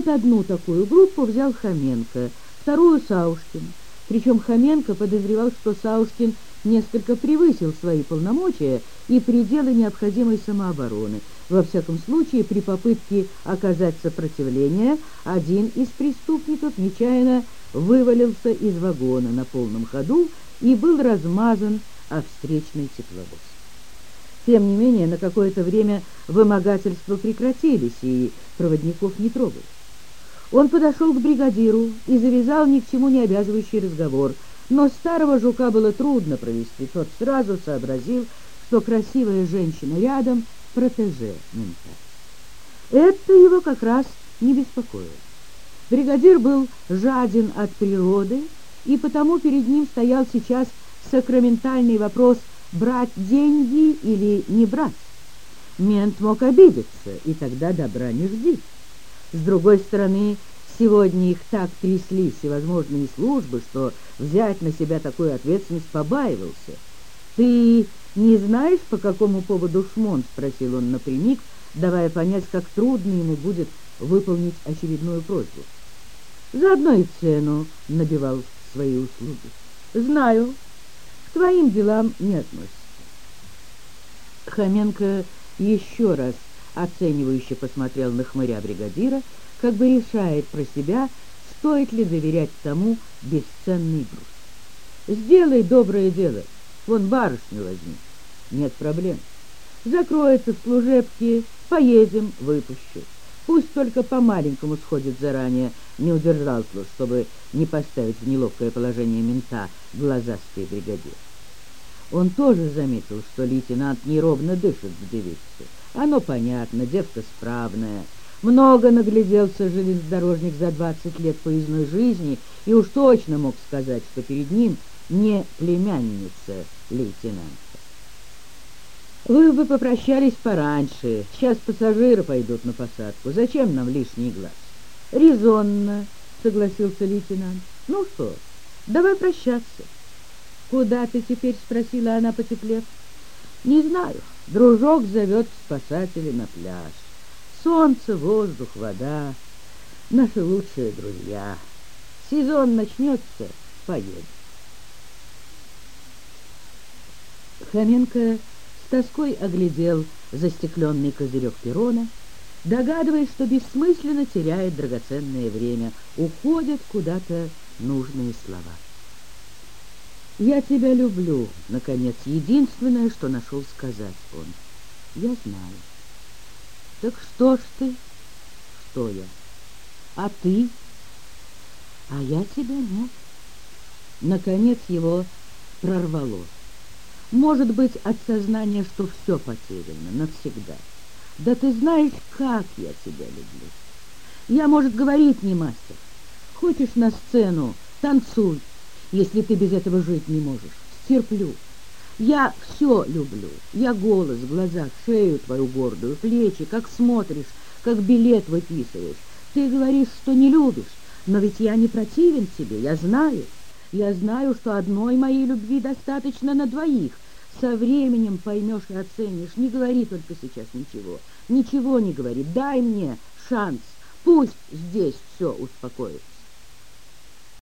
Вот одну такую группу взял Хоменко, вторую Саушкин. Причем Хоменко подозревал, что Саушкин несколько превысил свои полномочия и пределы необходимой самообороны. Во всяком случае, при попытке оказать сопротивление, один из преступников нечаянно вывалился из вагона на полном ходу и был размазан о встречный тепловоз. Тем не менее, на какое-то время вымогательства прекратились, и проводников не трогали. Он подошел к бригадиру и завязал ни к чему не обязывающий разговор, но старого жука было трудно провести. Тот сразу сообразил, что красивая женщина рядом — протеже мента. Это его как раз не беспокоило. Бригадир был жаден от природы, и потому перед ним стоял сейчас сакраментальный вопрос брать деньги или не брать. Мент мог обидеться, и тогда добра не жди. С другой стороны, сегодня их так трясли всевозможные службы, что взять на себя такую ответственность побаивался. «Ты не знаешь, по какому поводу шмон?» — спросил он напрямик, давая понять, как трудно ему будет выполнить очередную просьбу. «Заодно и цену набивал свои услуги. Знаю, к твоим делам не относится». Хоменко еще раз оценивающе посмотрел на хмыря бригадира, как бы решает про себя, стоит ли доверять тому бесценный груз. «Сделай доброе дело, вон барышню возьми, нет проблем. Закроется в служебке, поедем, выпущу. Пусть только по-маленькому сходит заранее, не удержался, чтобы не поставить в неловкое положение мента глазастый бригадир. Он тоже заметил, что лейтенант неровно дышит в девице. Оно понятно, девка справная. Много нагляделся железнодорожник за двадцать лет поездной жизни и уж точно мог сказать, что перед ним не племянница лейтенанта. Вы бы попрощались пораньше. Сейчас пассажиры пойдут на посадку. Зачем нам лишний глаз? Резонно, согласился лейтенант. Ну что, давай прощаться. Куда ты теперь? Спросила она, потеплев. Не знаю. Дружок зовет спасателей на пляж. Солнце, воздух, вода. Наши лучшие друзья. Сезон начнется, поедем. Хоменко с тоской оглядел застекленный козырек перрона, догадываясь, что бессмысленно теряет драгоценное время, уходят куда-то нужные слова. «Я тебя люблю», — наконец, единственное, что нашел сказать он. «Я знаю». «Так что ж ты?» «Что я?» «А ты?» «А я тебя нет». Наконец его прорвало. Может быть, от сознания, что все потеряно навсегда. Да ты знаешь, как я тебя люблю. Я, может, говорить не мастер. Хочешь на сцену, танцуй, если ты без этого жить не можешь. Стерплю. Я все люблю. Я голос, глаза, шею твою гордую, плечи, как смотришь, как билет выписываешь. Ты говоришь, что не любишь, но ведь я не противен тебе, я знаю. Я знаю, что одной моей любви достаточно на двоих. Со временем поймешь и оценишь. Не говори только сейчас ничего. Ничего не говори. Дай мне шанс. Пусть здесь все успокоится.